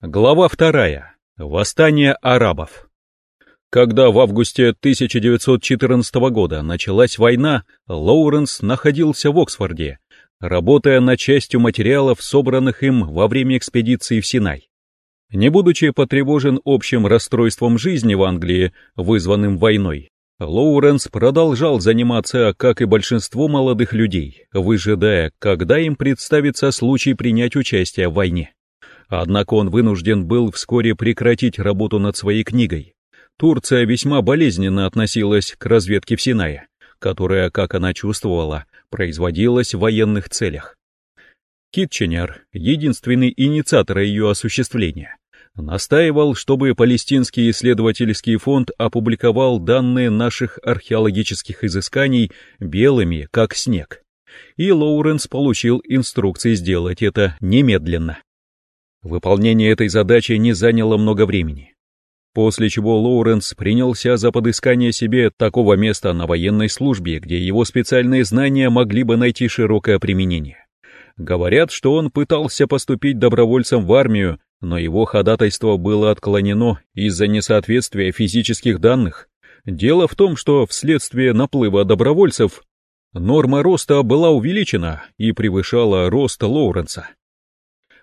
Глава вторая. Восстание арабов. Когда в августе 1914 года началась война, Лоуренс находился в Оксфорде, работая над частью материалов, собранных им во время экспедиции в Синай. Не будучи потревожен общим расстройством жизни в Англии, вызванным войной, Лоуренс продолжал заниматься, как и большинство молодых людей, выжидая, когда им представится случай принять участие в войне. Однако он вынужден был вскоре прекратить работу над своей книгой. Турция весьма болезненно относилась к разведке в Синае, которая, как она чувствовала, производилась в военных целях. Китченер, единственный инициатор ее осуществления, настаивал, чтобы Палестинский исследовательский фонд опубликовал данные наших археологических изысканий белыми, как снег. И Лоуренс получил инструкции сделать это немедленно. Выполнение этой задачи не заняло много времени. После чего Лоуренс принялся за подыскание себе такого места на военной службе, где его специальные знания могли бы найти широкое применение. Говорят, что он пытался поступить добровольцем в армию, но его ходатайство было отклонено из-за несоответствия физических данных. Дело в том, что вследствие наплыва добровольцев норма роста была увеличена и превышала рост Лоуренса.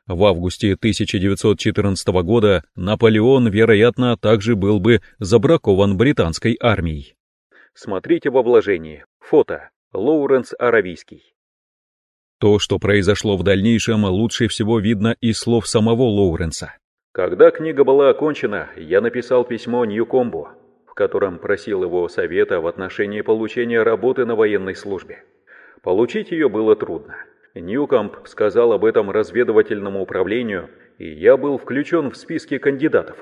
В августе 1914 года Наполеон, вероятно, также был бы забракован британской армией. Смотрите во вложении. Фото. Лоуренс Аравийский. То, что произошло в дальнейшем, лучше всего видно из слов самого Лоуренса. Когда книга была окончена, я написал письмо Ньюкомбу, в котором просил его совета в отношении получения работы на военной службе. Получить ее было трудно. Ньюкомп сказал об этом разведывательному управлению, и я был включен в списки кандидатов.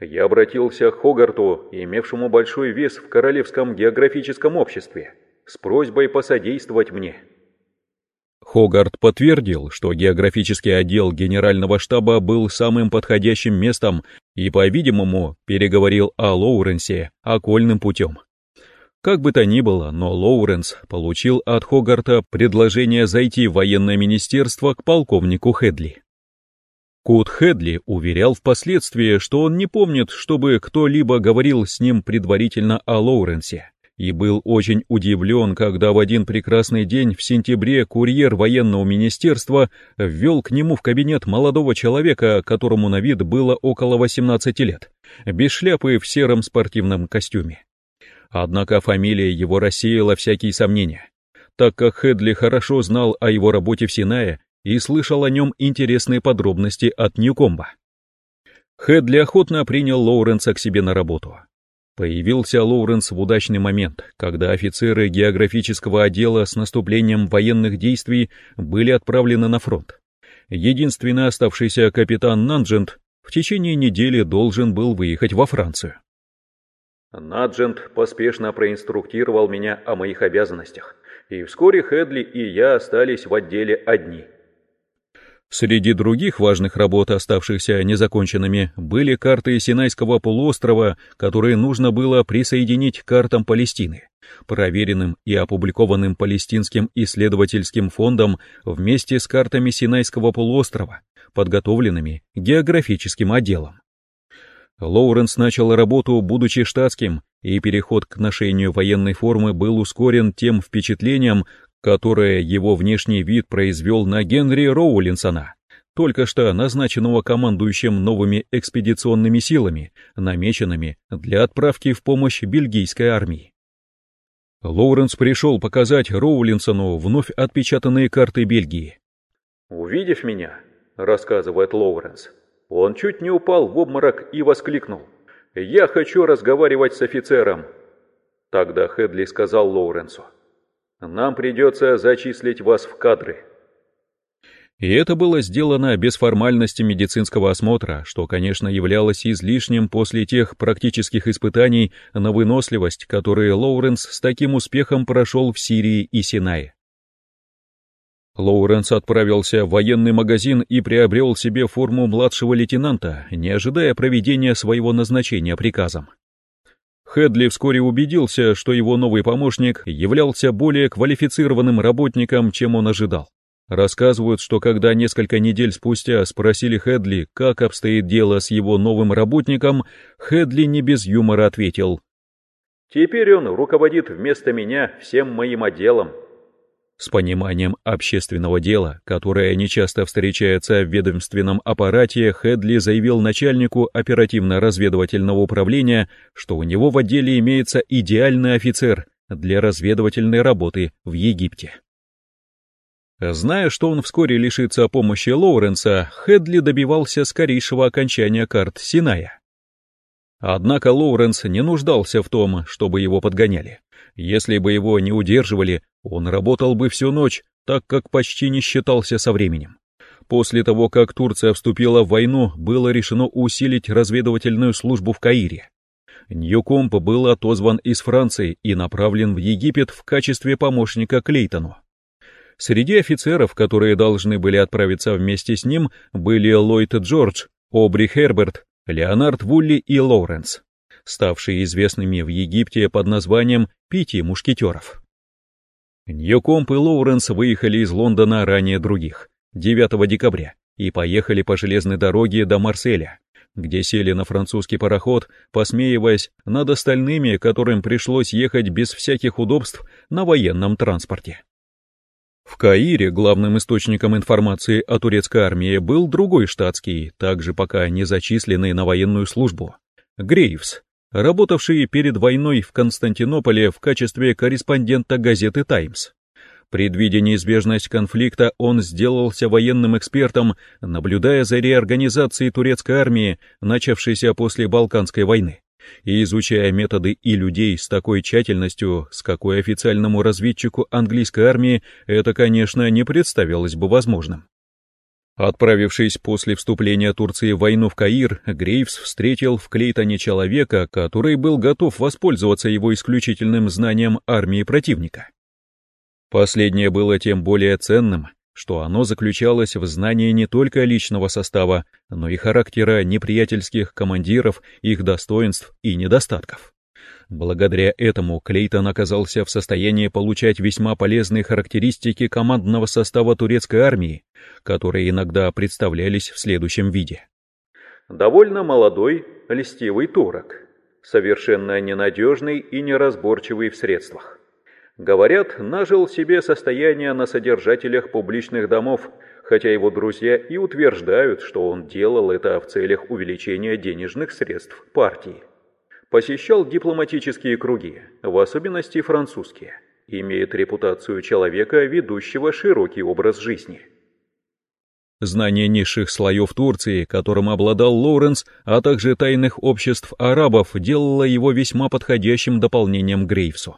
Я обратился к Хогарту, имевшему большой вес в Королевском географическом обществе, с просьбой посодействовать мне. Хогарт подтвердил, что географический отдел Генерального штаба был самым подходящим местом и, по-видимому, переговорил о Лоуренсе окольным путем. Как бы то ни было, но Лоуренс получил от Хогарта предложение зайти в военное министерство к полковнику Хедли. Кут Хедли уверял впоследствии, что он не помнит, чтобы кто-либо говорил с ним предварительно о Лоуренсе, и был очень удивлен, когда в один прекрасный день в сентябре курьер военного министерства ввел к нему в кабинет молодого человека, которому на вид было около 18 лет, без шляпы в сером спортивном костюме. Однако фамилия его рассеяла всякие сомнения, так как Хедли хорошо знал о его работе в Синае и слышал о нем интересные подробности от Ньюкомба. Хедли охотно принял Лоуренса к себе на работу. Появился Лоуренс в удачный момент, когда офицеры географического отдела с наступлением военных действий были отправлены на фронт. Единственный оставшийся капитан Нанджент в течение недели должен был выехать во Францию. Наджент поспешно проинструктировал меня о моих обязанностях, и вскоре Хедли и я остались в отделе одни. Среди других важных работ, оставшихся незаконченными, были карты Синайского полуострова, которые нужно было присоединить к картам Палестины, проверенным и опубликованным Палестинским исследовательским фондом вместе с картами Синайского полуострова, подготовленными географическим отделом. Лоуренс начал работу, будучи штатским, и переход к ношению военной формы был ускорен тем впечатлением, которое его внешний вид произвел на Генри Роулинсона, только что назначенного командующим новыми экспедиционными силами, намеченными для отправки в помощь бельгийской армии. Лоуренс пришел показать Роулинсону вновь отпечатанные карты Бельгии. «Увидев меня, — рассказывает Лоуренс, — он чуть не упал в обморок и воскликнул. «Я хочу разговаривать с офицером!» Тогда Хедли сказал Лоуренсу. «Нам придется зачислить вас в кадры». И это было сделано без формальности медицинского осмотра, что, конечно, являлось излишним после тех практических испытаний на выносливость, которые Лоуренс с таким успехом прошел в Сирии и Синае. Лоуренс отправился в военный магазин и приобрел себе форму младшего лейтенанта, не ожидая проведения своего назначения приказом. Хедли вскоре убедился, что его новый помощник являлся более квалифицированным работником, чем он ожидал. Рассказывают, что когда несколько недель спустя спросили Хедли, как обстоит дело с его новым работником, Хедли не без юмора ответил. «Теперь он руководит вместо меня всем моим отделом». С пониманием общественного дела, которое нечасто встречается в ведомственном аппарате, Хедли заявил начальнику оперативно-разведывательного управления, что у него в отделе имеется идеальный офицер для разведывательной работы в Египте. Зная, что он вскоре лишится помощи Лоуренса, Хедли добивался скорейшего окончания карт Синая. Однако Лоуренс не нуждался в том, чтобы его подгоняли. Если бы его не удерживали, он работал бы всю ночь, так как почти не считался со временем. После того, как Турция вступила в войну, было решено усилить разведывательную службу в Каире. Ньюкомп был отозван из Франции и направлен в Египет в качестве помощника Клейтону. Среди офицеров, которые должны были отправиться вместе с ним, были Ллойд Джордж, Обри Херберт, Леонард Вулли и Лоуренс, ставшие известными в Египте под названием «Пяти мушкетеров». Ньюкомп и Лоуренс выехали из Лондона ранее других, 9 декабря, и поехали по железной дороге до Марселя, где сели на французский пароход, посмеиваясь над остальными, которым пришлось ехать без всяких удобств на военном транспорте. В Каире главным источником информации о турецкой армии был другой штатский, также пока не зачисленный на военную службу, Грейвс, работавший перед войной в Константинополе в качестве корреспондента газеты «Таймс». Предвидя неизбежность конфликта, он сделался военным экспертом, наблюдая за реорганизацией турецкой армии, начавшейся после Балканской войны и изучая методы и людей с такой тщательностью, с какой официальному разведчику английской армии это, конечно, не представилось бы возможным. Отправившись после вступления Турции в войну в Каир, Грейвс встретил в Клейтоне человека, который был готов воспользоваться его исключительным знанием армии противника. Последнее было тем более ценным, что оно заключалось в знании не только личного состава, но и характера неприятельских командиров, их достоинств и недостатков. Благодаря этому Клейтон оказался в состоянии получать весьма полезные характеристики командного состава турецкой армии, которые иногда представлялись в следующем виде. Довольно молодой, льстивый турок, совершенно ненадежный и неразборчивый в средствах. Говорят, нажил себе состояние на содержателях публичных домов, хотя его друзья и утверждают, что он делал это в целях увеличения денежных средств партии. Посещал дипломатические круги, в особенности французские. Имеет репутацию человека, ведущего широкий образ жизни. Знание низших слоев Турции, которым обладал Лоуренс, а также тайных обществ арабов, делало его весьма подходящим дополнением Грейвсу.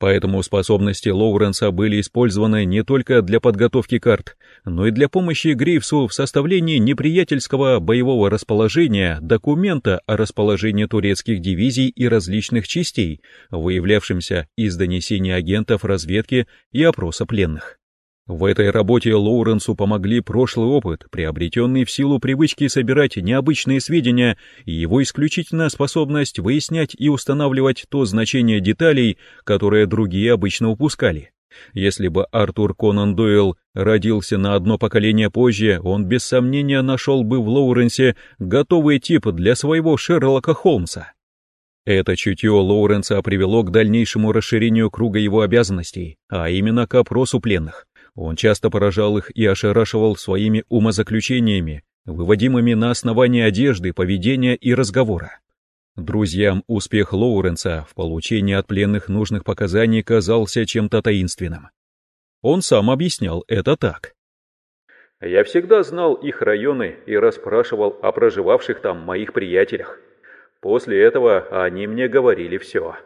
Поэтому способности Лоуренса были использованы не только для подготовки карт, но и для помощи Грейвсу в составлении неприятельского боевого расположения документа о расположении турецких дивизий и различных частей, выявлявшимся из донесений агентов разведки и опроса пленных. В этой работе Лоуренсу помогли прошлый опыт, приобретенный в силу привычки собирать необычные сведения, и его исключительная способность выяснять и устанавливать то значение деталей, которое другие обычно упускали. Если бы Артур Конан Дойл родился на одно поколение позже, он без сомнения нашел бы в Лоуренсе готовый тип для своего Шерлока Холмса. Это чутье Лоуренса привело к дальнейшему расширению круга его обязанностей, а именно к опросу пленных. Он часто поражал их и ошарашивал своими умозаключениями, выводимыми на основании одежды, поведения и разговора. Друзьям успех Лоуренса в получении от пленных нужных показаний казался чем-то таинственным. Он сам объяснял это так. «Я всегда знал их районы и расспрашивал о проживавших там моих приятелях. После этого они мне говорили все».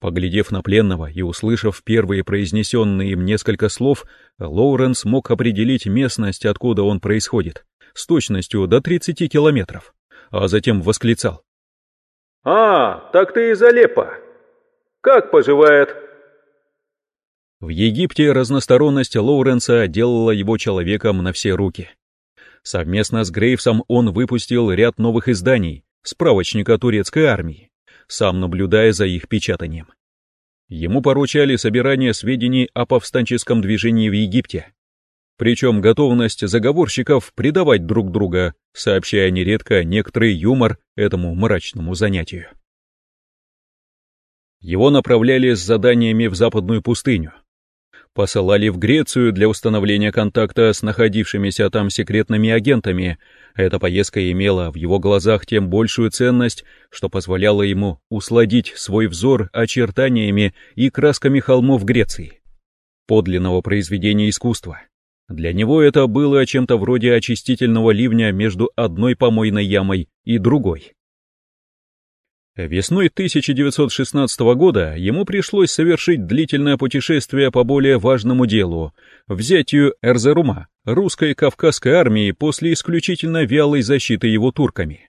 Поглядев на пленного и услышав первые произнесенные им несколько слов, Лоуренс мог определить местность, откуда он происходит, с точностью до 30 километров, а затем восклицал. «А, так ты из Алеппо! Как поживает?» В Египте разносторонность Лоуренса делала его человеком на все руки. Совместно с Грейвсом он выпустил ряд новых изданий, справочника турецкой армии, сам наблюдая за их печатанием. Ему поручали собирание сведений о повстанческом движении в Египте. Причем готовность заговорщиков предавать друг друга, сообщая нередко некоторый юмор этому мрачному занятию. Его направляли с заданиями в западную пустыню, посылали в Грецию для установления контакта с находившимися там секретными агентами. Эта поездка имела в его глазах тем большую ценность, что позволяла ему усладить свой взор очертаниями и красками холмов Греции, подлинного произведения искусства. Для него это было чем-то вроде очистительного ливня между одной помойной ямой и другой. Весной 1916 года ему пришлось совершить длительное путешествие по более важному делу – взятию Эрзерума, русской кавказской армии после исключительно вялой защиты его турками.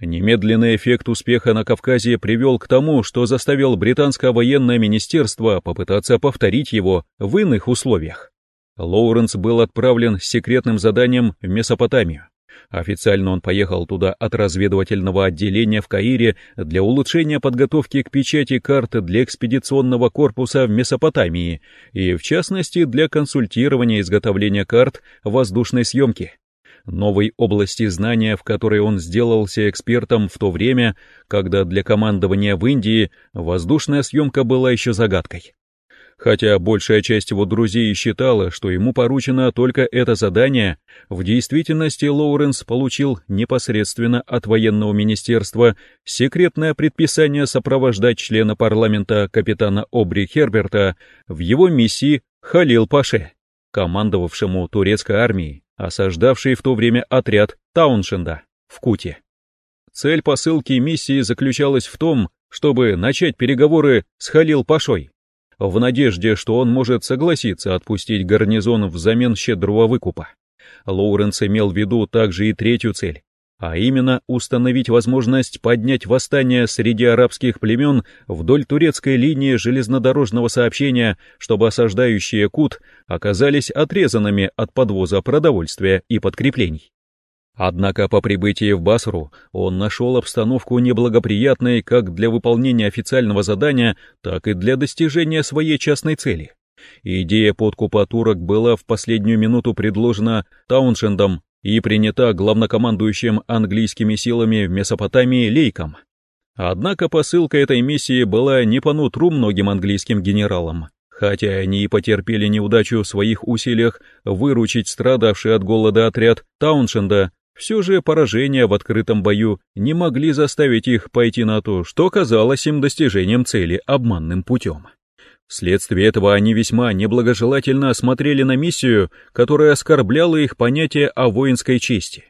Немедленный эффект успеха на Кавказе привел к тому, что заставил британское военное министерство попытаться повторить его в иных условиях. Лоуренс был отправлен с секретным заданием в Месопотамию. Официально он поехал туда от разведывательного отделения в Каире для улучшения подготовки к печати карт для экспедиционного корпуса в Месопотамии и, в частности, для консультирования изготовления карт воздушной съемки новой области знания, в которой он сделался экспертом в то время, когда для командования в Индии воздушная съемка была еще загадкой. Хотя большая часть его друзей считала, что ему поручено только это задание, в действительности Лоуренс получил непосредственно от военного министерства секретное предписание сопровождать члена парламента капитана Обри Херберта в его миссии Халил Паше, командовавшему турецкой армией, осаждавшей в то время отряд Тауншенда в Куте. Цель посылки миссии заключалась в том, чтобы начать переговоры с Халил Пашой, в надежде, что он может согласиться отпустить гарнизон взамен щедрого выкупа. Лоуренс имел в виду также и третью цель, а именно установить возможность поднять восстание среди арабских племен вдоль турецкой линии железнодорожного сообщения, чтобы осаждающие Кут оказались отрезанными от подвоза продовольствия и подкреплений. Однако по прибытии в Басру он нашел обстановку неблагоприятной как для выполнения официального задания, так и для достижения своей частной цели. Идея подкупа турок была в последнюю минуту предложена Тауншендом и принята главнокомандующим английскими силами в Месопотамии Лейком. Однако посылка этой миссии была не по нутру многим английским генералам, хотя они и потерпели неудачу в своих усилиях выручить страдавший от голода отряд Тауншенда все же поражения в открытом бою не могли заставить их пойти на то, что казалось им достижением цели обманным путем. Вследствие этого они весьма неблагожелательно осмотрели на миссию, которая оскорбляла их понятие о воинской чести.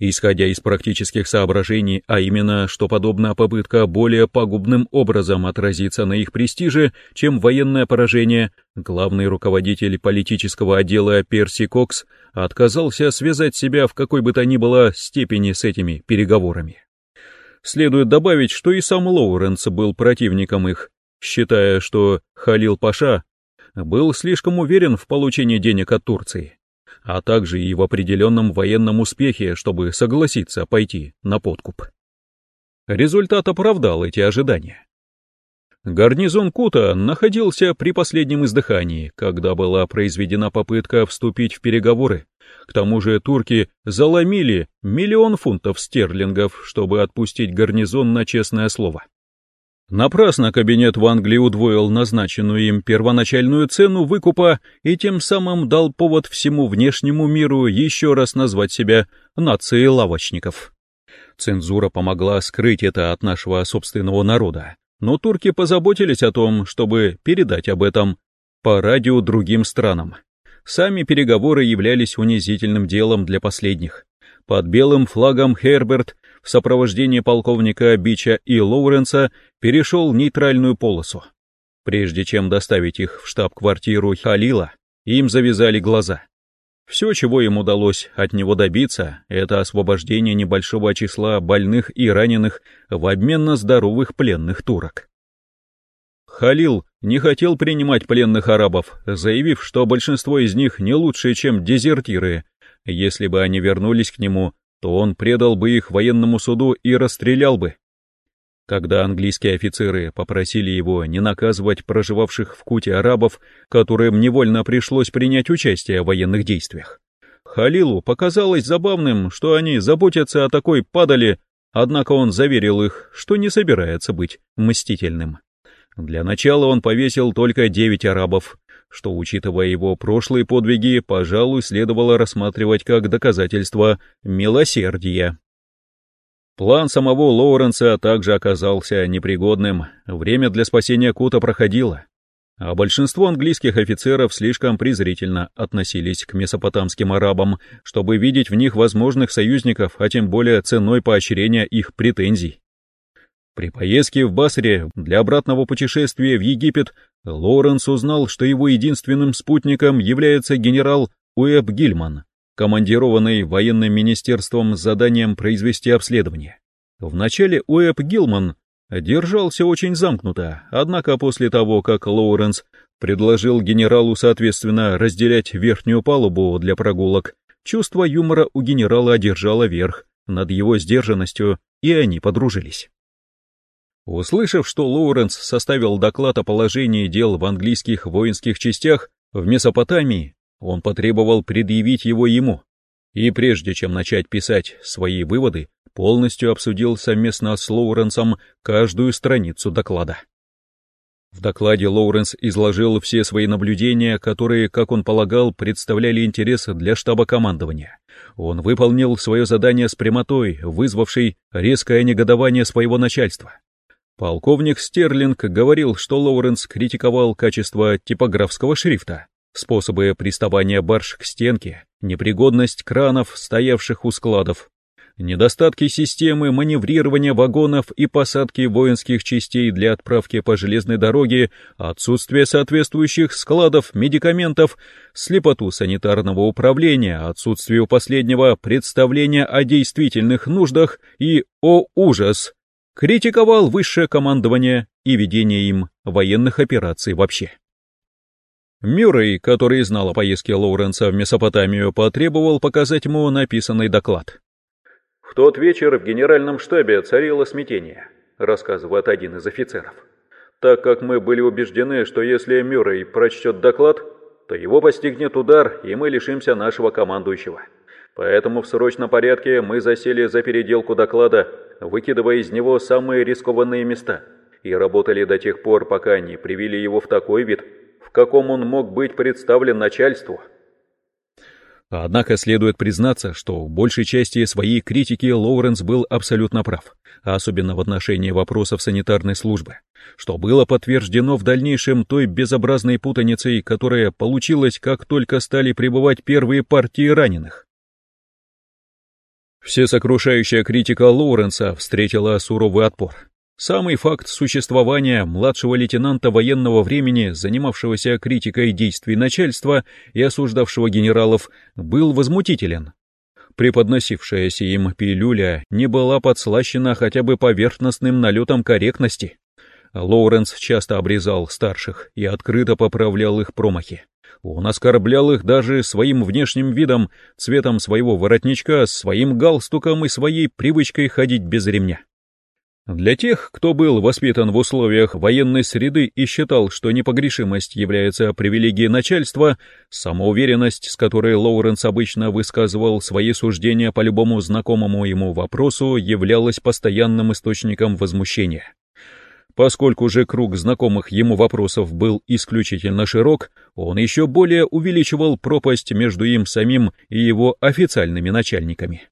Исходя из практических соображений, а именно, что подобная попытка более пагубным образом отразится на их престиже, чем военное поражение, главный руководитель политического отдела Перси Кокс отказался связать себя в какой бы то ни было степени с этими переговорами. Следует добавить, что и сам Лоуренс был противником их, считая, что Халил Паша был слишком уверен в получении денег от Турции а также и в определенном военном успехе, чтобы согласиться пойти на подкуп. Результат оправдал эти ожидания. Гарнизон Кута находился при последнем издыхании, когда была произведена попытка вступить в переговоры. К тому же турки заломили миллион фунтов стерлингов, чтобы отпустить гарнизон на честное слово. Напрасно кабинет в Англии удвоил назначенную им первоначальную цену выкупа и тем самым дал повод всему внешнему миру еще раз назвать себя нацией лавочников. Цензура помогла скрыть это от нашего собственного народа, но турки позаботились о том, чтобы передать об этом по радио другим странам. Сами переговоры являлись унизительным делом для последних. Под белым флагом Херберт в сопровождении полковника Бича и Лоуренса перешел нейтральную полосу. Прежде чем доставить их в штаб-квартиру Халила, им завязали глаза. Все, чего им удалось от него добиться, это освобождение небольшого числа больных и раненых в обмен на здоровых пленных турок. Халил не хотел принимать пленных арабов, заявив, что большинство из них не лучше, чем дезертиры. Если бы они вернулись к нему, то он предал бы их военному суду и расстрелял бы. Когда английские офицеры попросили его не наказывать проживавших в Куте арабов, которым невольно пришлось принять участие в военных действиях, Халилу показалось забавным, что они заботятся о такой падали, однако он заверил их, что не собирается быть мстительным. Для начала он повесил только девять арабов, что, учитывая его прошлые подвиги, пожалуй, следовало рассматривать как доказательство милосердия. План самого Лоуренса также оказался непригодным, время для спасения Кута проходило, а большинство английских офицеров слишком презрительно относились к месопотамским арабам, чтобы видеть в них возможных союзников, а тем более ценой поощрения их претензий. При поездке в Басре для обратного путешествия в Египет Лоуренс узнал, что его единственным спутником является генерал Уэб Гильман, командированный военным министерством с заданием произвести обследование. Вначале Уэб Гилман держался очень замкнуто, однако после того, как Лоуренс предложил генералу соответственно разделять верхнюю палубу для прогулок, чувство юмора у генерала одержало верх над его сдержанностью, и они подружились. Услышав, что Лоуренс составил доклад о положении дел в английских воинских частях в Месопотамии, он потребовал предъявить его ему, и прежде чем начать писать свои выводы, полностью обсудил совместно с Лоуренсом каждую страницу доклада. В докладе Лоуренс изложил все свои наблюдения, которые, как он полагал, представляли интерес для штаба командования. Он выполнил свое задание с прямотой, вызвавшей резкое негодование своего начальства. Полковник Стерлинг говорил, что Лоуренс критиковал качество типографского шрифта, способы приставания барж к стенке, непригодность кранов, стоявших у складов, недостатки системы маневрирования вагонов и посадки воинских частей для отправки по железной дороге, отсутствие соответствующих складов медикаментов, слепоту санитарного управления, отсутствие у последнего представления о действительных нуждах и, о ужас, критиковал высшее командование и ведение им военных операций вообще. Мюррей, который знал о поездке Лоуренса в Месопотамию, потребовал показать ему написанный доклад. «В тот вечер в генеральном штабе царило смятение», рассказывает один из офицеров. «Так как мы были убеждены, что если Мюррей прочтет доклад, то его постигнет удар, и мы лишимся нашего командующего. Поэтому в срочном порядке мы засели за переделку доклада, выкидывая из него самые рискованные места, и работали до тех пор, пока не привели его в такой вид, каком он мог быть представлен начальству. Однако следует признаться, что в большей части своей критики Лоуренс был абсолютно прав, особенно в отношении вопросов санитарной службы, что было подтверждено в дальнейшем той безобразной путаницей, которая получилась, как только стали прибывать первые партии раненых. Всесокрушающая критика Лоуренса встретила суровый отпор. Самый факт существования младшего лейтенанта военного времени, занимавшегося критикой действий начальства и осуждавшего генералов, был возмутителен. Преподносившаяся им пилюля не была подслащена хотя бы поверхностным налетом корректности. Лоуренс часто обрезал старших и открыто поправлял их промахи. Он оскорблял их даже своим внешним видом, цветом своего воротничка, своим галстуком и своей привычкой ходить без ремня. Для тех, кто был воспитан в условиях военной среды и считал, что непогрешимость является привилегией начальства, самоуверенность, с которой Лоуренс обычно высказывал свои суждения по любому знакомому ему вопросу, являлась постоянным источником возмущения. Поскольку же круг знакомых ему вопросов был исключительно широк, он еще более увеличивал пропасть между им самим и его официальными начальниками.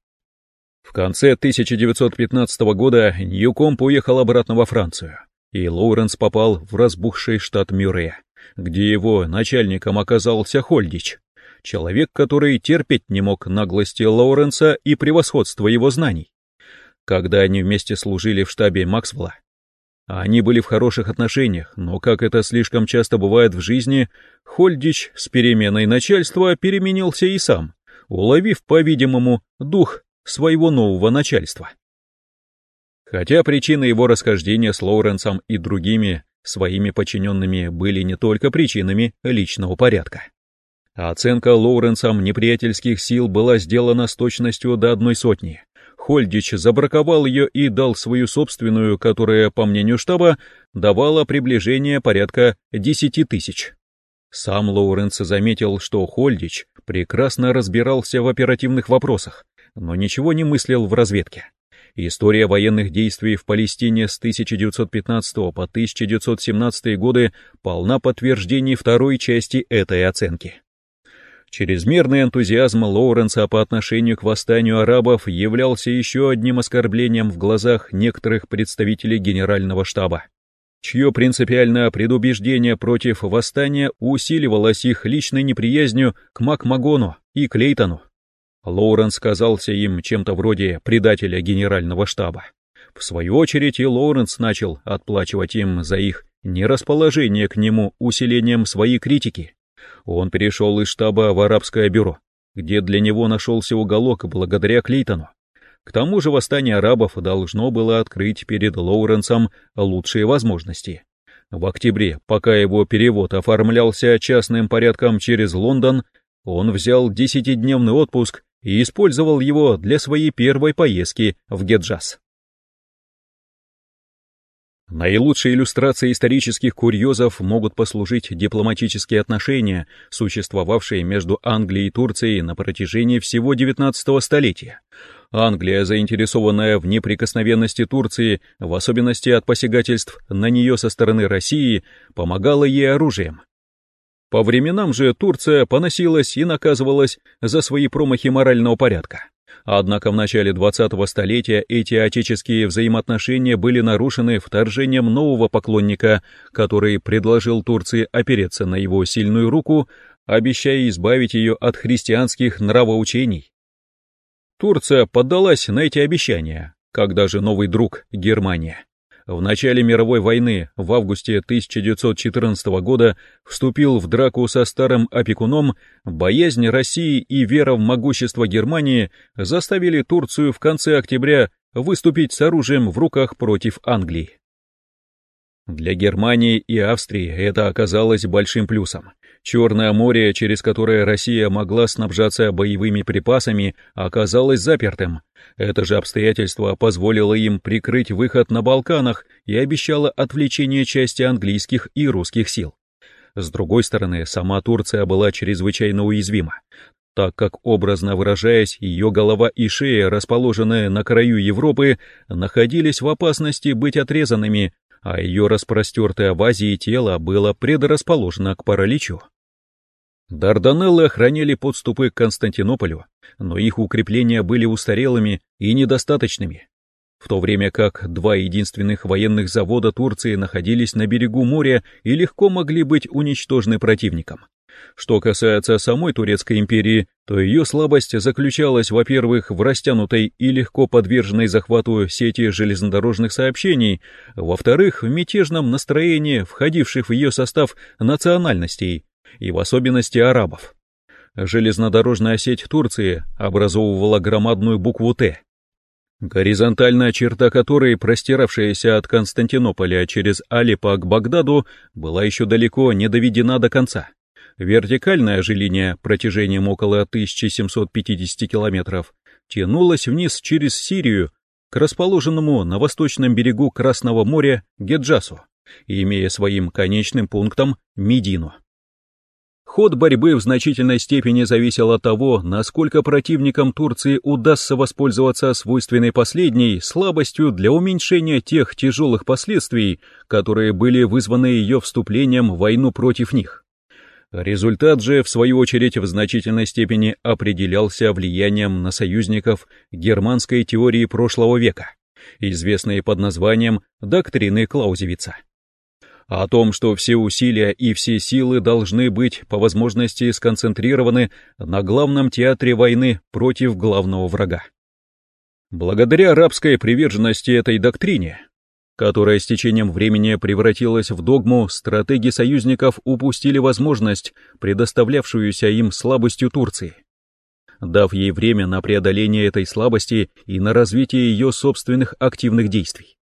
В конце 1915 года Ньюкомп уехал обратно во Францию, и Лоуренс попал в разбухший штат Мюррея, где его начальником оказался Хольдич, человек, который терпеть не мог наглости Лоуренса и превосходства его знаний. Когда они вместе служили в штабе Максвелла, они были в хороших отношениях, но, как это слишком часто бывает в жизни, Хольдич с переменой начальства переменился и сам, уловив, по-видимому, дух своего нового начальства. Хотя причины его расхождения с Лоуренсом и другими своими подчиненными были не только причинами личного порядка. Оценка Лоуренсом неприятельских сил была сделана с точностью до одной сотни. Хольдич забраковал ее и дал свою собственную, которая, по мнению штаба, давала приближение порядка 10 тысяч. Сам Лоуренс заметил, что Хольдич прекрасно разбирался в оперативных вопросах, но ничего не мыслил в разведке. История военных действий в Палестине с 1915 по 1917 годы полна подтверждений второй части этой оценки. Чрезмерный энтузиазм Лоуренса по отношению к восстанию арабов являлся еще одним оскорблением в глазах некоторых представителей Генерального штаба, чье принципиальное предубеждение против восстания усиливалось их личной неприязнью к Макмагону и Клейтону. Лоуренс казался им чем-то вроде предателя Генерального штаба. В свою очередь и Лоуренс начал отплачивать им за их нерасположение к нему усилением своей критики. Он перешел из штаба в арабское бюро, где для него нашелся уголок благодаря Клейтону. К тому же восстание арабов должно было открыть перед Лоуренсом лучшие возможности. В октябре, пока его перевод оформлялся частным порядком через Лондон, он взял десятидневный отпуск и использовал его для своей первой поездки в Геджаз. Наилучшей иллюстрацией исторических курьезов могут послужить дипломатические отношения, существовавшие между Англией и Турцией на протяжении всего XIX столетия. Англия, заинтересованная в неприкосновенности Турции, в особенности от посягательств на нее со стороны России, помогала ей оружием. По временам же Турция поносилась и наказывалась за свои промахи морального порядка. Однако в начале 20-го столетия эти отеческие взаимоотношения были нарушены вторжением нового поклонника, который предложил Турции опереться на его сильную руку, обещая избавить ее от христианских нравоучений. Турция поддалась на эти обещания, когда же новый друг Германия в начале мировой войны в августе 1914 года вступил в драку со старым опекуном, боязнь России и вера в могущество Германии заставили Турцию в конце октября выступить с оружием в руках против Англии. Для Германии и Австрии это оказалось большим плюсом. Черное море, через которое Россия могла снабжаться боевыми припасами, оказалось запертым. Это же обстоятельство позволило им прикрыть выход на Балканах и обещало отвлечение части английских и русских сил. С другой стороны, сама Турция была чрезвычайно уязвима, так как, образно выражаясь, ее голова и шея, расположенные на краю Европы, находились в опасности быть отрезанными, а ее распростертое в Азии тело было предрасположено к параличу. Дарданеллы охраняли подступы к Константинополю, но их укрепления были устарелыми и недостаточными, в то время как два единственных военных завода Турции находились на берегу моря и легко могли быть уничтожены противником. Что касается самой Турецкой империи, то ее слабость заключалась, во-первых, в растянутой и легко подверженной захвату сети железнодорожных сообщений, во-вторых, в мятежном настроении входивших в ее состав национальностей, и в особенности арабов. Железнодорожная сеть Турции образовывала громадную букву «Т», горизонтальная черта которой, простиравшаяся от Константинополя через Алипа к Багдаду, была еще далеко не доведена до конца. Вертикальная же линия протяжением около 1750 километров тянулась вниз через Сирию к расположенному на восточном берегу Красного моря Геджасу, имея своим конечным пунктом Медину. Ход борьбы в значительной степени зависел от того, насколько противникам Турции удастся воспользоваться свойственной последней слабостью для уменьшения тех тяжелых последствий, которые были вызваны ее вступлением в войну против них. Результат же, в свою очередь, в значительной степени определялся влиянием на союзников германской теории прошлого века, известной под названием «доктрины Клаузевица» о том, что все усилия и все силы должны быть по возможности сконцентрированы на главном театре войны против главного врага. Благодаря арабской приверженности этой доктрине, которая с течением времени превратилась в догму, стратеги союзников упустили возможность, предоставлявшуюся им слабостью Турции. Дав ей время на преодоление этой слабости и на развитие ее собственных активных действий.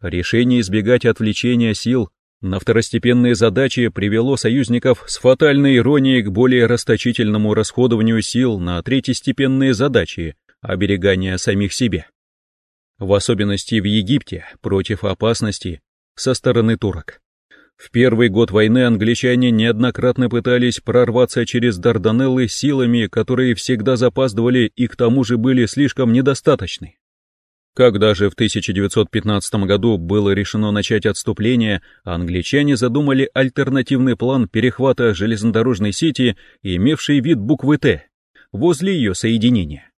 Решение избегать отвлечения сил на второстепенные задачи привело союзников с фатальной иронией к более расточительному расходованию сил на третьестепенные задачи оберегания самих себе. В особенности в Египте, против опасности со стороны турок. В первый год войны англичане неоднократно пытались прорваться через Дарданеллы силами, которые всегда запаздывали и к тому же были слишком недостаточны. Когда же в 1915 году было решено начать отступление, англичане задумали альтернативный план перехвата железнодорожной сети, имевший вид буквы «Т», возле ее соединения.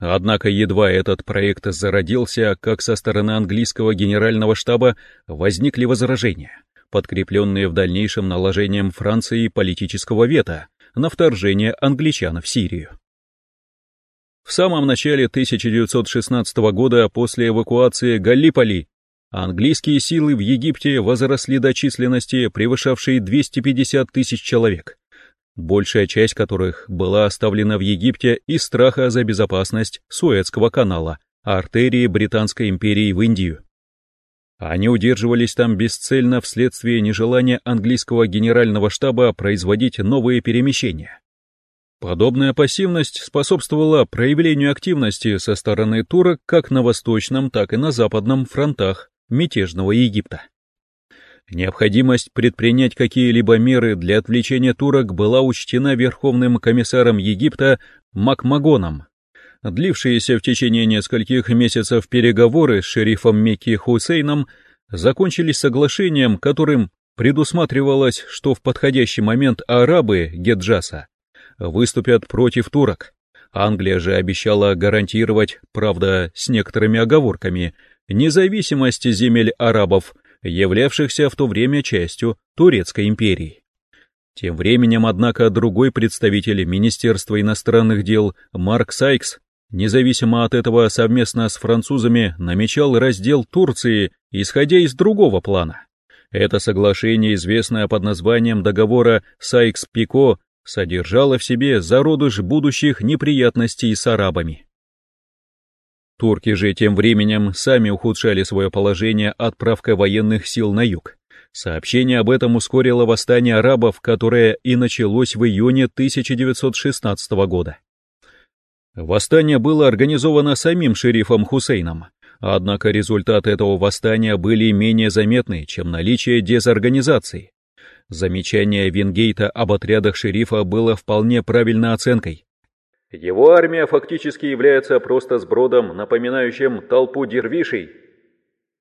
Однако едва этот проект зародился, как со стороны английского генерального штаба возникли возражения, подкрепленные в дальнейшем наложением Франции политического вето на вторжение англичан в Сирию. В самом начале 1916 года после эвакуации Галлиполи английские силы в Египте возросли до численности, превышавшей 250 тысяч человек, большая часть которых была оставлена в Египте из страха за безопасность Суэцкого канала, артерии Британской империи в Индию. Они удерживались там бесцельно вследствие нежелания английского генерального штаба производить новые перемещения. Подобная пассивность способствовала проявлению активности со стороны турок как на восточном, так и на западном фронтах мятежного Египта. Необходимость предпринять какие-либо меры для отвлечения турок была учтена Верховным комиссаром Египта Макмагоном. Длившиеся в течение нескольких месяцев переговоры с шерифом Мекки Хусейном закончились соглашением, которым предусматривалось, что в подходящий момент арабы Геджаса выступят против турок. Англия же обещала гарантировать, правда, с некоторыми оговорками, независимость земель арабов являвшихся в то время частью Турецкой империи. Тем временем, однако, другой представитель Министерства иностранных дел Марк Сайкс, независимо от этого совместно с французами, намечал раздел Турции, исходя из другого плана. Это соглашение, известное под названием договора Сайкс-Пико, содержало в себе зародыш будущих неприятностей с арабами. Турки же тем временем сами ухудшали свое положение отправкой военных сил на юг. Сообщение об этом ускорило восстание арабов, которое и началось в июне 1916 года. Восстание было организовано самим шерифом Хусейном, однако результаты этого восстания были менее заметны, чем наличие дезорганизации. Замечание Вингейта об отрядах шерифа было вполне правильной оценкой. Его армия фактически является просто сбродом, напоминающим толпу дервишей.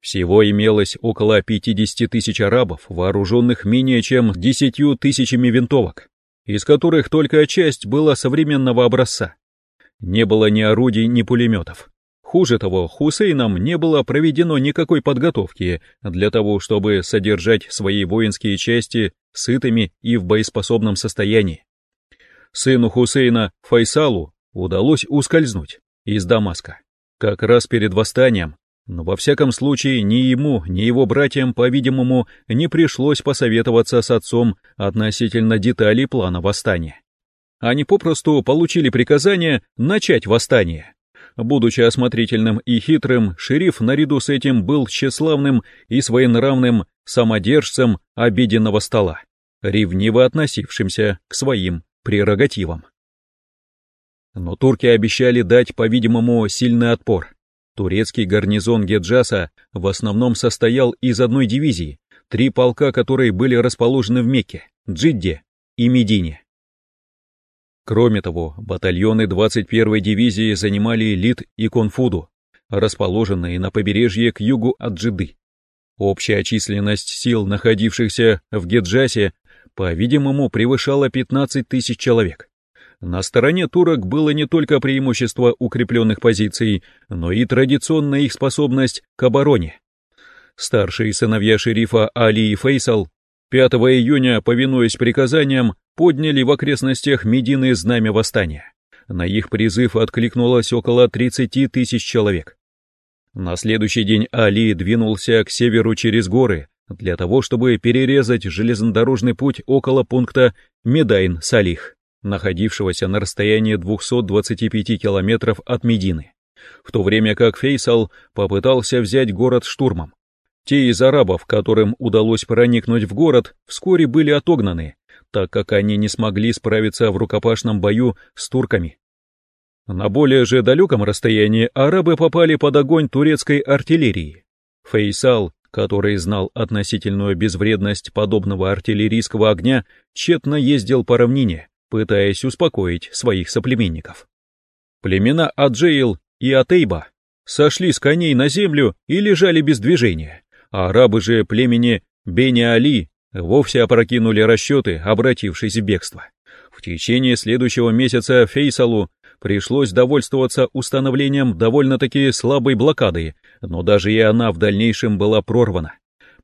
Всего имелось около 50 тысяч арабов, вооруженных менее чем 10 тысячами винтовок, из которых только часть была современного образца. Не было ни орудий, ни пулеметов. Хуже того, Хусейном не было проведено никакой подготовки для того, чтобы содержать свои воинские части сытыми и в боеспособном состоянии сыну Хусейна Файсалу удалось ускользнуть из Дамаска, как раз перед восстанием, но во всяком случае ни ему, ни его братьям, по-видимому, не пришлось посоветоваться с отцом относительно деталей плана восстания. Они попросту получили приказание начать восстание. Будучи осмотрительным и хитрым, шериф наряду с этим был тщеславным и своенравным самодержцем обеденного стола, ревниво относившимся к своим прерогативам. Но турки обещали дать, по-видимому, сильный отпор. Турецкий гарнизон Геджаса в основном состоял из одной дивизии, три полка которой были расположены в Мекке, Джидде и Медине. Кроме того, батальоны 21-й дивизии занимали Лид и Конфуду, расположенные на побережье к югу от Джиды. Общая численность сил, находившихся в Геджасе, по-видимому, превышала 15 тысяч человек. На стороне турок было не только преимущество укрепленных позиций, но и традиционная их способность к обороне. Старшие сыновья шерифа Али и Фейсал 5 июня, повинуясь приказаниям, подняли в окрестностях Медины знамя восстания. На их призыв откликнулось около 30 тысяч человек. На следующий день Али двинулся к северу через горы, для того, чтобы перерезать железнодорожный путь около пункта Медайн-Салих, находившегося на расстоянии 225 километров от Медины, в то время как Фейсал попытался взять город штурмом. Те из арабов, которым удалось проникнуть в город, вскоре были отогнаны, так как они не смогли справиться в рукопашном бою с турками. На более же далеком расстоянии арабы попали под огонь турецкой артиллерии. Фейсал, который знал относительную безвредность подобного артиллерийского огня, тщетно ездил по равнине, пытаясь успокоить своих соплеменников. Племена Аджейл и Атейба сошли с коней на землю и лежали без движения, а арабы же племени Бени-Али вовсе опрокинули расчеты, обратившись в бегство. В течение следующего месяца Фейсалу пришлось довольствоваться установлением довольно-таки слабой блокады, но даже и она в дальнейшем была прорвана.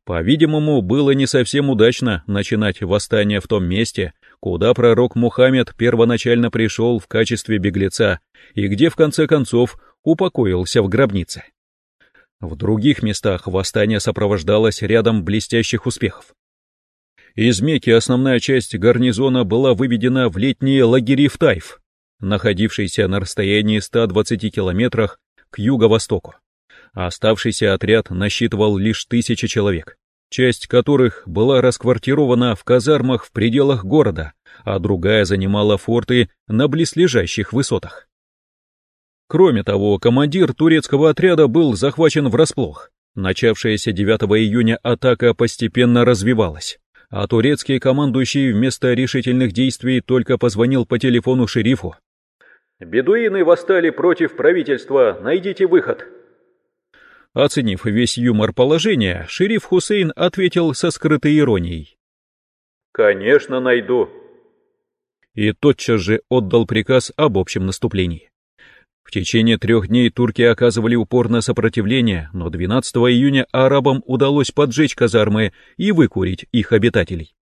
По-видимому, было не совсем удачно начинать восстание в том месте, куда пророк Мухаммед первоначально пришел в качестве беглеца и где в конце концов упокоился в гробнице. В других местах восстание сопровождалось рядом блестящих успехов. Из Мекки основная часть гарнизона была выведена в летние лагеря в Тайф, находившийся на расстоянии 120 километрах к юго-востоку. Оставшийся отряд насчитывал лишь тысячи человек, часть которых была расквартирована в казармах в пределах города, а другая занимала форты на близлежащих высотах. Кроме того, командир турецкого отряда был захвачен врасплох. Начавшаяся 9 июня атака постепенно развивалась, а турецкий командующий вместо решительных действий только позвонил по телефону шерифу. «Бедуины восстали против правительства, найдите выход». Оценив весь юмор положения, шериф Хусейн ответил со скрытой иронией. «Конечно найду». И тотчас же отдал приказ об общем наступлении. В течение трех дней турки оказывали упорное сопротивление, но 12 июня арабам удалось поджечь казармы и выкурить их обитателей.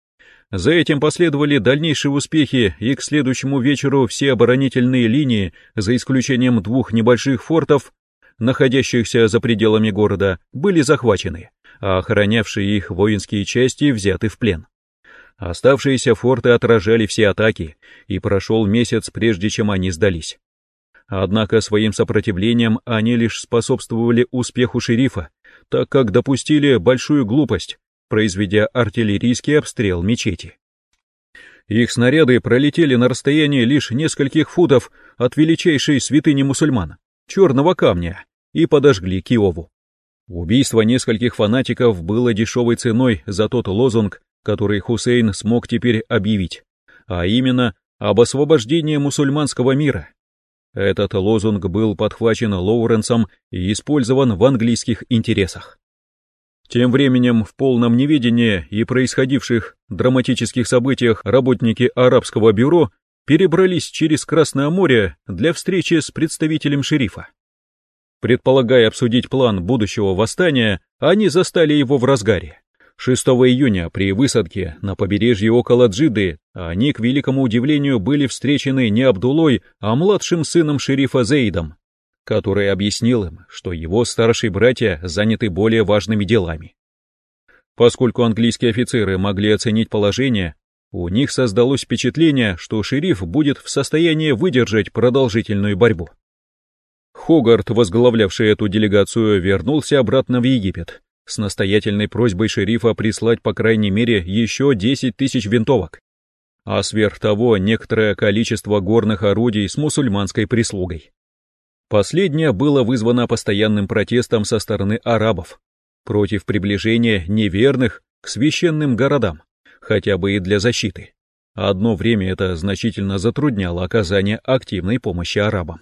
За этим последовали дальнейшие успехи, и к следующему вечеру все оборонительные линии, за исключением двух небольших фортов, находящихся за пределами города, были захвачены, а охранявшие их воинские части взяты в плен. Оставшиеся форты отражали все атаки, и прошел месяц, прежде чем они сдались. Однако своим сопротивлением они лишь способствовали успеху шерифа, так как допустили большую глупость, произведя артиллерийский обстрел мечети. Их снаряды пролетели на расстоянии лишь нескольких футов от величайшей святыни мусульман, черного камня, и подожгли Киову. Убийство нескольких фанатиков было дешевой ценой за тот лозунг, который Хусейн смог теперь объявить, а именно об освобождении мусульманского мира. Этот лозунг был подхвачен Лоуренсом и использован в английских интересах. Тем временем в полном неведении и происходивших драматических событиях работники арабского бюро перебрались через Красное море для встречи с представителем шерифа. Предполагая обсудить план будущего восстания, они застали его в разгаре. 6 июня при высадке на побережье около Джиды они, к великому удивлению, были встречены не Абдулой, а младшим сыном шерифа Зейдом, который объяснил им, что его старшие братья заняты более важными делами. Поскольку английские офицеры могли оценить положение, у них создалось впечатление, что шериф будет в состоянии выдержать продолжительную борьбу. Хогарт, возглавлявший эту делегацию, вернулся обратно в Египет, с настоятельной просьбой шерифа прислать по крайней мере еще 10 тысяч винтовок, а сверх того некоторое количество горных орудий с мусульманской прислугой. Последнее было вызвано постоянным протестом со стороны арабов против приближения неверных к священным городам, хотя бы и для защиты. Одно время это значительно затрудняло оказание активной помощи арабам.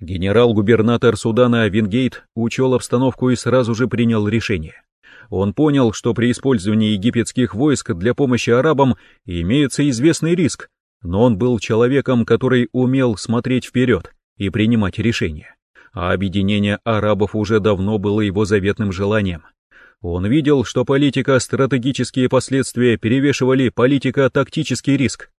Генерал-губернатор Судана Вингейт учел обстановку и сразу же принял решение. Он понял, что при использовании египетских войск для помощи арабам имеется известный риск, но он был человеком, который умел смотреть вперед и принимать решения. А объединение арабов уже давно было его заветным желанием. Он видел, что политика стратегические последствия перевешивали политика тактический риск.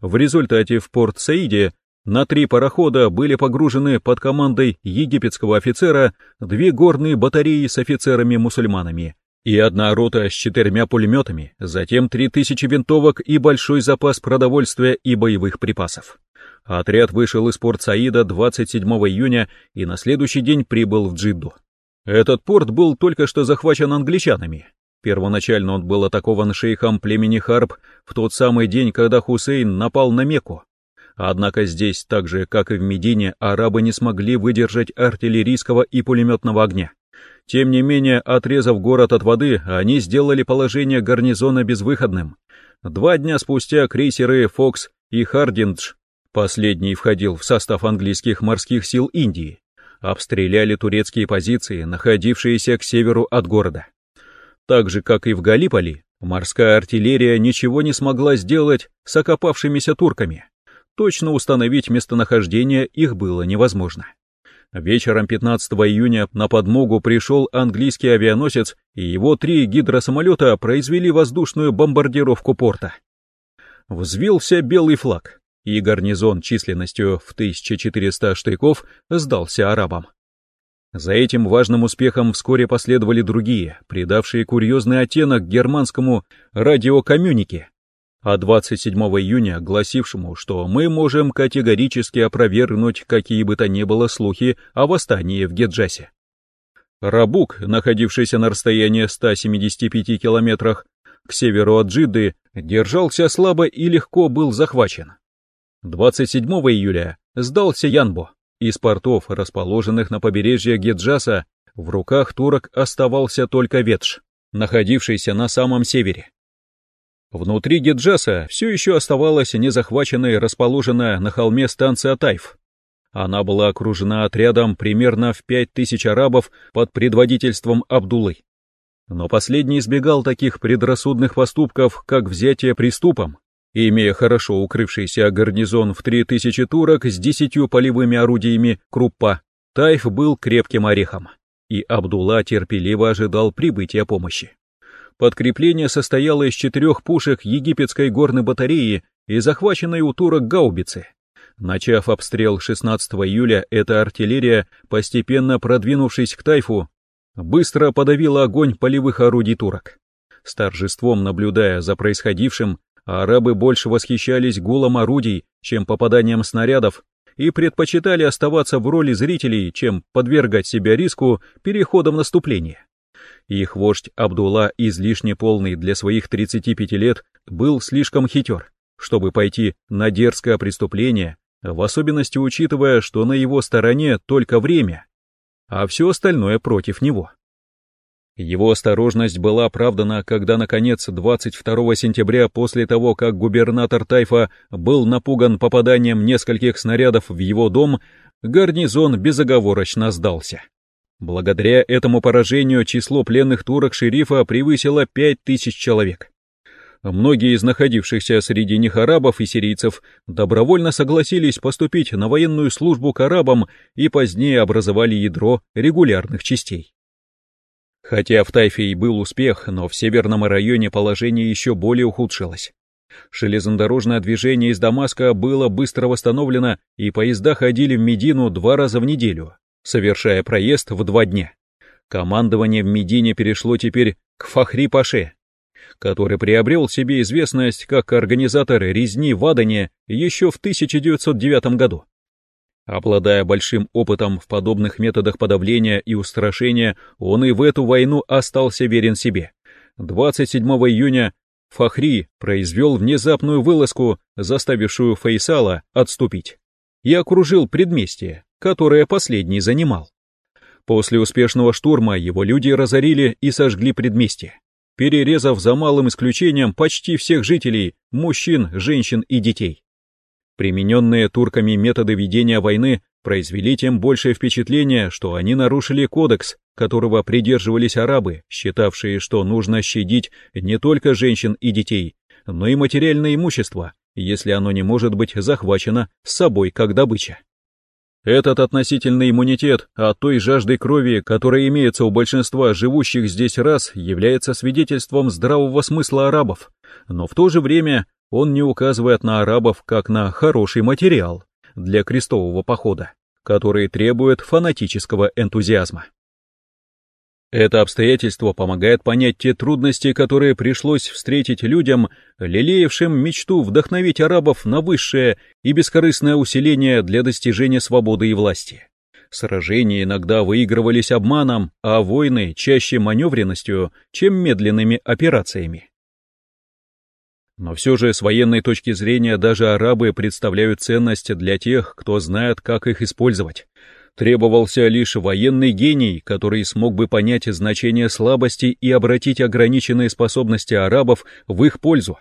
В результате в Порт-Саиде на три парохода были погружены под командой египетского офицера две горные батареи с офицерами-мусульманами и одна рота с четырьмя пулеметами, затем три тысячи винтовок и большой запас продовольствия и боевых припасов. Отряд вышел из порт Саида 27 июня и на следующий день прибыл в Джидду. Этот порт был только что захвачен англичанами. Первоначально он был атакован шейхом племени Харб в тот самый день, когда Хусейн напал на Мекку, Однако здесь, так же как и в Медине, арабы не смогли выдержать артиллерийского и пулеметного огня. Тем не менее, отрезав город от воды, они сделали положение гарнизона безвыходным. Два дня спустя крейсеры «Фокс» и «Хардиндж», последний входил в состав английских морских сил Индии, обстреляли турецкие позиции, находившиеся к северу от города. Так же, как и в Галиполи, морская артиллерия ничего не смогла сделать с окопавшимися турками. Точно установить местонахождение их было невозможно. Вечером 15 июня на подмогу пришел английский авианосец, и его три гидросамолета произвели воздушную бомбардировку порта. Взвился белый флаг, и гарнизон численностью в 1400 штыков сдался арабам. За этим важным успехом вскоре последовали другие, придавшие курьезный оттенок германскому радиокоммюнике, а 27 июня гласившему, что мы можем категорически опровергнуть какие бы то ни было слухи о восстании в Геджасе. Рабук, находившийся на расстоянии 175 километрах к северу от Джидды, держался слабо и легко был захвачен. 27 июля сдался Янбо. Из портов, расположенных на побережье Геджаса, в руках турок оставался только Ветш, находившийся на самом севере. Внутри Геджаса все еще оставалась незахваченной расположенная на холме станция Тайф. Она была окружена отрядом примерно в пять тысяч арабов под предводительством Абдулы. Но последний избегал таких предрассудных поступков, как взятие приступом, имея хорошо укрывшийся гарнизон в три тысячи турок с десятью полевыми орудиями Круппа. Тайф был крепким орехом, и Абдулла терпеливо ожидал прибытия помощи. Подкрепление состояло из четырех пушек египетской горной батареи и захваченной у турок гаубицы. Начав обстрел 16 июля, эта артиллерия, постепенно продвинувшись к Тайфу, быстро подавила огонь полевых орудий турок. С торжеством наблюдая за происходившим, арабы больше восхищались гулом орудий, чем попаданием снарядов, и предпочитали оставаться в роли зрителей, чем подвергать себя риску переходом наступления. Их вождь Абдулла, излишне полный для своих 35 лет, был слишком хитер, чтобы пойти на дерзкое преступление, в особенности учитывая, что на его стороне только время, а все остальное против него. Его осторожность была оправдана, когда, наконец, 22 сентября, после того, как губернатор Тайфа был напуган попаданием нескольких снарядов в его дом, гарнизон безоговорочно сдался. Благодаря этому поражению число пленных турок шерифа превысило 5000 человек. Многие из находившихся среди них арабов и сирийцев добровольно согласились поступить на военную службу к арабам и позднее образовали ядро регулярных частей. Хотя в Тайфе и был успех, но в северном районе положение еще более ухудшилось. Железнодорожное движение из Дамаска было быстро восстановлено, и поезда ходили в Медину два раза в неделю, совершая проезд в два дня. Командование в Медине перешло теперь к Фахри Паше, который приобрел себе известность как организатор резни в Адане еще в 1909 году. Обладая большим опытом в подобных методах подавления и устрашения, он и в эту войну остался верен себе. 27 июня Фахри произвел внезапную вылазку, заставившую Фейсала отступить, и окружил предместье, которое последний занимал. После успешного штурма его люди разорили и сожгли предместье, перерезав за малым исключением почти всех жителей, мужчин, женщин и детей. Примененные турками методы ведения войны произвели тем большее впечатление, что они нарушили кодекс, которого придерживались арабы, считавшие, что нужно щадить не только женщин и детей, но и материальное имущество, если оно не может быть захвачено с собой как добыча. Этот относительный иммунитет от той жажды крови, которая имеется у большинства живущих здесь рас, является свидетельством здравого смысла арабов, но в то же время он не указывает на арабов как на хороший материал для крестового похода, который требует фанатического энтузиазма. Это обстоятельство помогает понять те трудности, которые пришлось встретить людям, лелеявшим мечту вдохновить арабов на высшее и бескорыстное усиление для достижения свободы и власти. Сражения иногда выигрывались обманом, а войны чаще маневренностью, чем медленными операциями. Но все же с военной точки зрения даже арабы представляют ценность для тех, кто знает, как их использовать. Требовался лишь военный гений, который смог бы понять значение слабости и обратить ограниченные способности арабов в их пользу.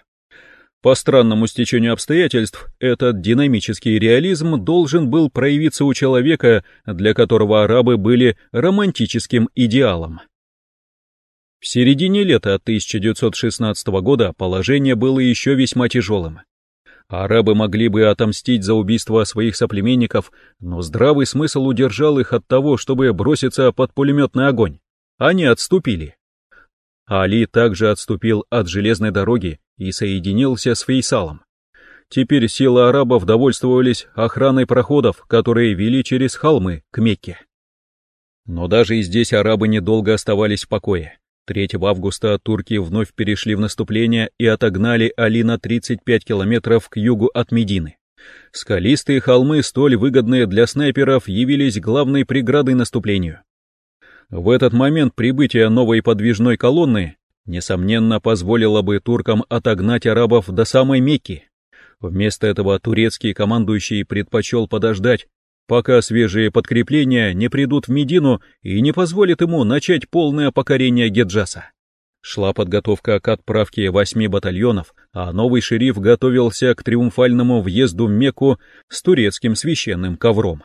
По странному стечению обстоятельств, этот динамический реализм должен был проявиться у человека, для которого арабы были романтическим идеалом. В середине лета 1916 года положение было еще весьма тяжелым. Арабы могли бы отомстить за убийство своих соплеменников, но здравый смысл удержал их от того, чтобы броситься под пулеметный огонь. Они отступили. Али также отступил от железной дороги и соединился с Фейсалом. Теперь силы арабов довольствовались охраной проходов, которые вели через холмы к Мекке. Но даже и здесь арабы недолго оставались в покое. 3 августа турки вновь перешли в наступление и отогнали Али на 35 километров к югу от Медины. Скалистые холмы, столь выгодные для снайперов, явились главной преградой наступлению. В этот момент прибытие новой подвижной колонны несомненно, позволило бы туркам отогнать арабов до самой Мекки. Вместо этого турецкий командующий предпочел подождать, пока свежие подкрепления не придут в Медину и не позволят ему начать полное покорение Геджаса. Шла подготовка к отправке восьми батальонов, а новый шериф готовился к триумфальному въезду в Мекку с турецким священным ковром.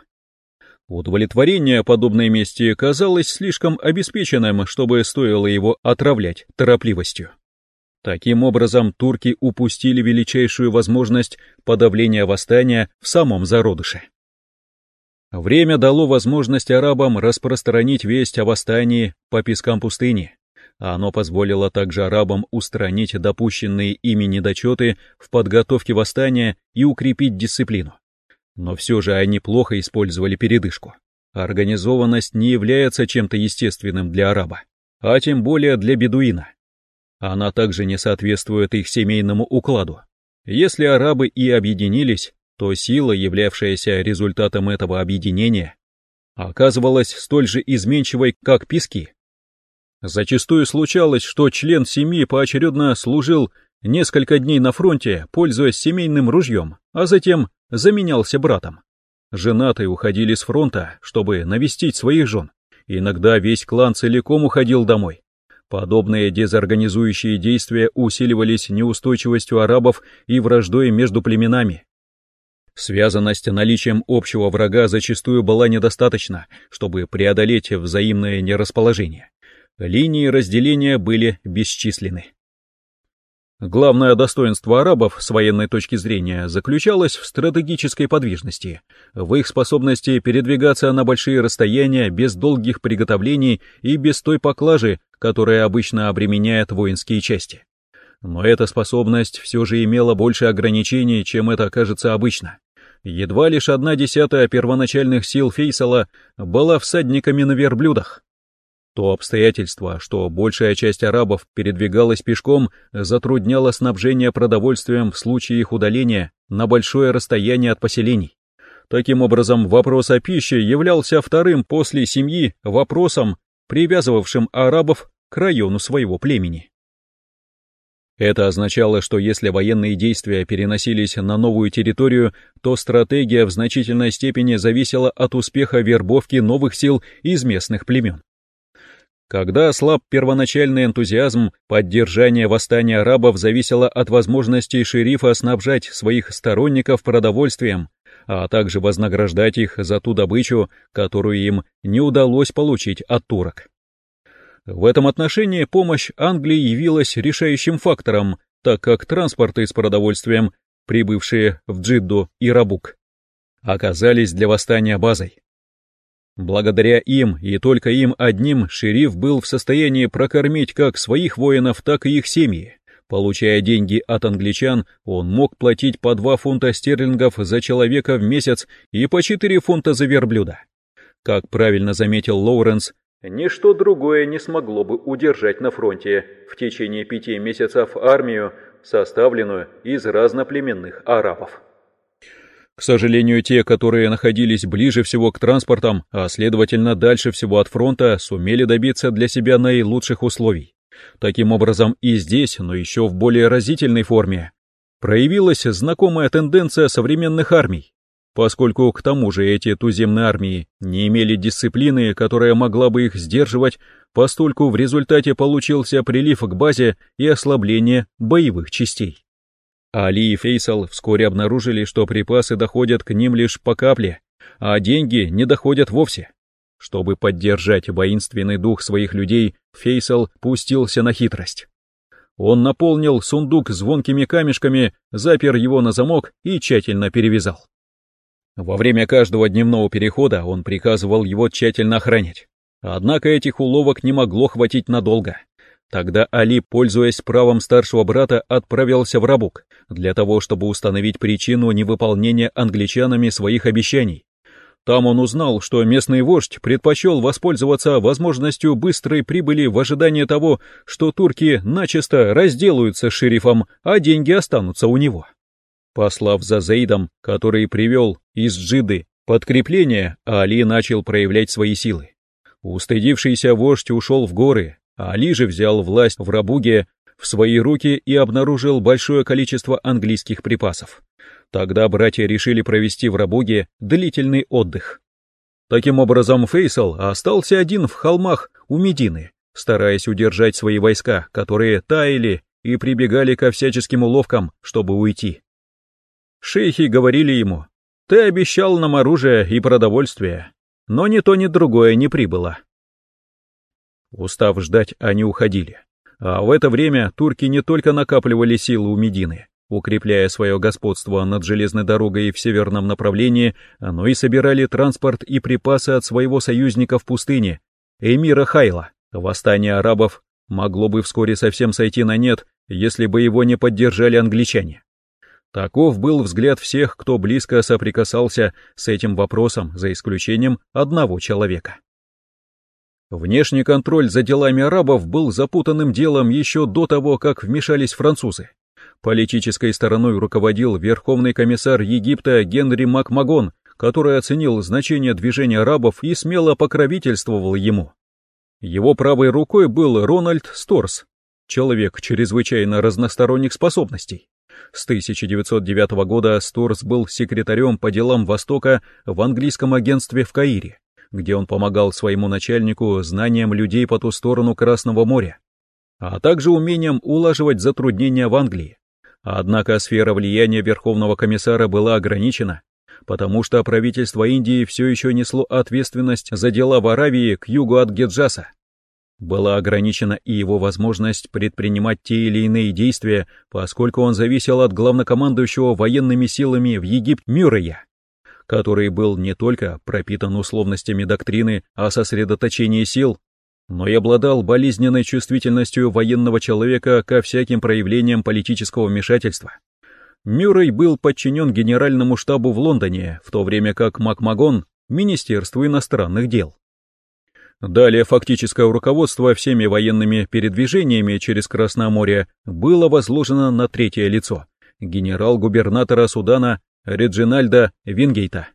Удовлетворение подобной мести казалось слишком обеспеченным, чтобы стоило его отравлять торопливостью. Таким образом, турки упустили величайшую возможность подавления восстания в самом зародыше. Время дало возможность арабам распространить весть о восстании по пескам пустыни. Оно позволило также арабам устранить допущенные ими недочеты в подготовке восстания и укрепить дисциплину. Но все же они плохо использовали передышку. Организованность не является чем-то естественным для араба, а тем более для бедуина. Она также не соответствует их семейному укладу. Если арабы и объединились, то сила, являвшаяся результатом этого объединения, оказывалась столь же изменчивой, как пески. Зачастую случалось, что член семьи поочередно служил несколько дней на фронте, пользуясь семейным ружьем, а затем заменялся братом. Женатые уходили с фронта, чтобы навестить своих жен. Иногда весь клан целиком уходил домой. Подобные дезорганизующие действия усиливались неустойчивостью арабов и враждой между племенами. Связанность наличием общего врага зачастую была недостаточна, чтобы преодолеть взаимное нерасположение. Линии разделения были бесчисленны. Главное достоинство арабов с военной точки зрения заключалось в стратегической подвижности, в их способности передвигаться на большие расстояния без долгих приготовлений и без той поклажи, которая обычно обременяет воинские части. Но эта способность все же имела больше ограничений, чем это кажется обычно. Едва лишь одна десятая первоначальных сил Фейсала была всадниками на верблюдах, то обстоятельство, что большая часть арабов передвигалась пешком, затрудняло снабжение продовольствием в случае их удаления на большое расстояние от поселений. Таким образом, вопрос о пище являлся вторым после семьи вопросом, привязывавшим арабов к району своего племени. Это означало, что если военные действия переносились на новую территорию, то стратегия в значительной степени зависела от успеха вербовки новых сил из местных племен. Когда слаб первоначальный энтузиазм, поддержание восстания арабов зависело от возможности шерифа снабжать своих сторонников продовольствием, а также вознаграждать их за ту добычу, которую им не удалось получить от турок. В этом отношении помощь Англии явилась решающим фактором, так как транспорты с продовольствием, прибывшие в Джидду и Рабук, оказались для восстания базой. Благодаря им и только им одним шериф был в состоянии прокормить как своих воинов, так и их семьи. Получая деньги от англичан, он мог платить по 2 фунта стерлингов за человека в месяц и по 4 фунта за верблюда. Как правильно заметил Лоуренс, ничто другое не смогло бы удержать на фронте в течение пяти месяцев армию, составленную из разноплеменных арабов. К сожалению, те, которые находились ближе всего к транспортам, а следовательно дальше всего от фронта, сумели добиться для себя наилучших условий. Таким образом и здесь, но еще в более разительной форме, проявилась знакомая тенденция современных армий, поскольку к тому же эти туземные армии не имели дисциплины, которая могла бы их сдерживать, постольку в результате получился прилив к базе и ослабление боевых частей. Али и Фейсал вскоре обнаружили, что припасы доходят к ним лишь по капле, а деньги не доходят вовсе. Чтобы поддержать воинственный дух своих людей, Фейсал пустился на хитрость. Он наполнил сундук звонкими камешками, запер его на замок и тщательно перевязал. Во время каждого дневного перехода он приказывал его тщательно охранять. Однако этих уловок не могло хватить надолго. Тогда Али, пользуясь правом старшего брата, отправился в Рабук для того, чтобы установить причину невыполнения англичанами своих обещаний. Там он узнал, что местный вождь предпочел воспользоваться возможностью быстрой прибыли в ожидании того, что турки начисто разделаются с шерифом, а деньги останутся у него. Послав за Зейдом, который привел из Джиды подкрепление, Али начал проявлять свои силы. Устыдившийся вождь ушел в горы, а Али же взял власть в Рабуге в свои руки и обнаружил большое количество английских припасов. Тогда братья решили провести в Рабуге длительный отдых. Таким образом, Фейсал остался один в холмах у Медины, стараясь удержать свои войска, которые таяли и прибегали ко всяческим уловкам, чтобы уйти. Шейхи говорили ему, «Ты обещал нам оружие и продовольствие, но ни то, ни другое не прибыло». Устав ждать, они уходили. А в это время турки не только накапливали силы у Медины, укрепляя свое господство над железной дорогой в северном направлении, но и собирали транспорт и припасы от своего союзника в пустыне, эмира Хайла. Восстание арабов могло бы вскоре совсем сойти на нет, если бы его не поддержали англичане. Таков был взгляд всех, кто близко соприкасался с этим вопросом, за исключением одного человека. Внешний контроль за делами арабов был запутанным делом еще до того, как вмешались французы. Политической стороной руководил верховный комиссар Египта Генри Макмагон, который оценил значение движения арабов и смело покровительствовал ему. Его правой рукой был Рональд Сторс, человек чрезвычайно разносторонних способностей. С 1909 года Сторс был секретарем по делам Востока в английском агентстве в Каире, где он помогал своему начальнику знанием людей по ту сторону Красного моря, а также умением улаживать затруднения в Англии. Однако сфера влияния Верховного комиссара была ограничена, потому что правительство Индии все еще несло ответственность за дела в Аравии к югу от Геджаса. Была ограничена и его возможность предпринимать те или иные действия, поскольку он зависел от главнокомандующего военными силами в Египте Мюррея, который был не только пропитан условностями доктрины о сосредоточении сил, но и обладал болезненной чувствительностью военного человека ко всяким проявлениям политического вмешательства. Мюррей был подчинен генеральному штабу в Лондоне, в то время как Макмагон — Министерству иностранных дел. Далее фактическое руководство всеми военными передвижениями через Красное море было возложено на третье лицо — генерал-губернатора Судана Реджинальда Вингейта.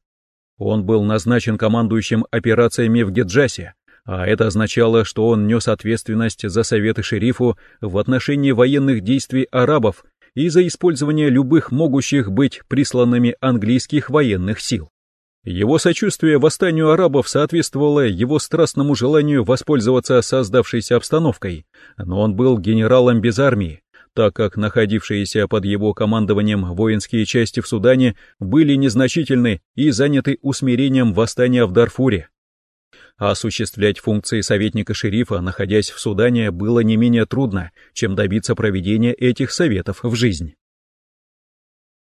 Он был назначен командующим операциями в Геджасе, а это означало, что он нес ответственность за советы шерифу в отношении военных действий арабов и за использование любых могущих быть присланными английских военных сил. Его сочувствие восстанию арабов соответствовало его страстному желанию воспользоваться создавшейся обстановкой, но он был генералом без армии, так как находившиеся под его командованием воинские части в Судане были незначительны и заняты усмирением восстания в Дарфуре, осуществлять функции советника шерифа, находясь в Судане, было не менее трудно, чем добиться проведения этих советов в жизнь.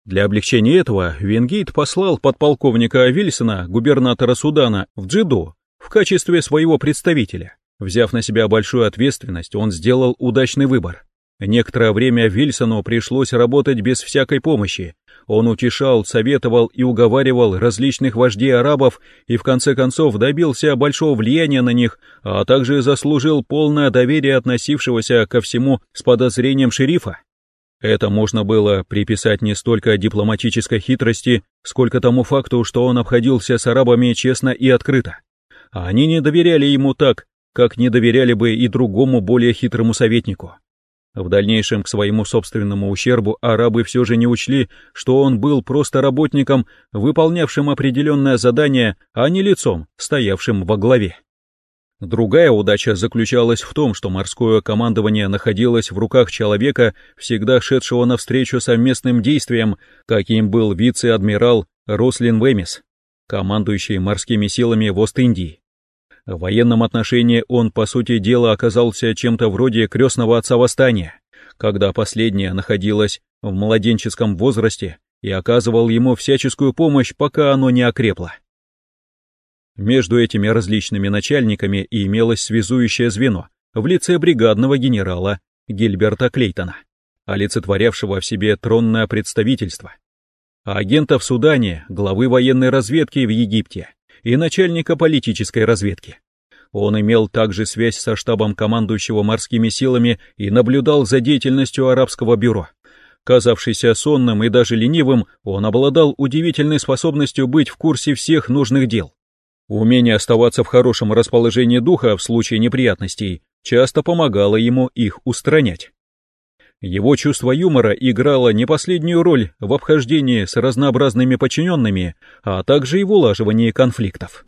Для облегчения этого Венгейт послал подполковника Вильсона, губернатора Судана, в Джидо в качестве своего представителя. Взяв на себя большую ответственность, он сделал удачный выбор. Некоторое время Вильсону пришлось работать без всякой помощи, он утешал, советовал и уговаривал различных вождей арабов и в конце концов добился большого влияния на них, а также заслужил полное доверие относившегося ко всему с подозрением шерифа. Это можно было приписать не столько дипломатической хитрости, сколько тому факту, что он обходился с арабами честно и открыто. Они не доверяли ему так, как не доверяли бы и другому более хитрому советнику. В дальнейшем к своему собственному ущербу арабы все же не учли, что он был просто работником, выполнявшим определенное задание, а не лицом, стоявшим во главе. Другая удача заключалась в том, что морское командование находилось в руках человека, всегда шедшего навстречу совместным действиям, каким был вице-адмирал Рослин Вемис, командующий морскими силами в Ост-Индии. В военном отношении он, по сути дела, оказался чем-то вроде крестного отца восстания, когда последняя находилась в младенческом возрасте и оказывал ему всяческую помощь, пока оно не окрепло. Между этими различными начальниками имелось связующее звено в лице бригадного генерала Гильберта Клейтона, олицетворявшего в себе тронное представительство, агента в Судане, главы военной разведки в Египте, и начальника политической разведки. Он имел также связь со штабом командующего морскими силами и наблюдал за деятельностью арабского бюро. Казавшийся сонным и даже ленивым, он обладал удивительной способностью быть в курсе всех нужных дел. Умение оставаться в хорошем расположении духа в случае неприятностей часто помогало ему их устранять. Его чувство юмора играло не последнюю роль в обхождении с разнообразными подчиненными, а также и в улаживании конфликтов.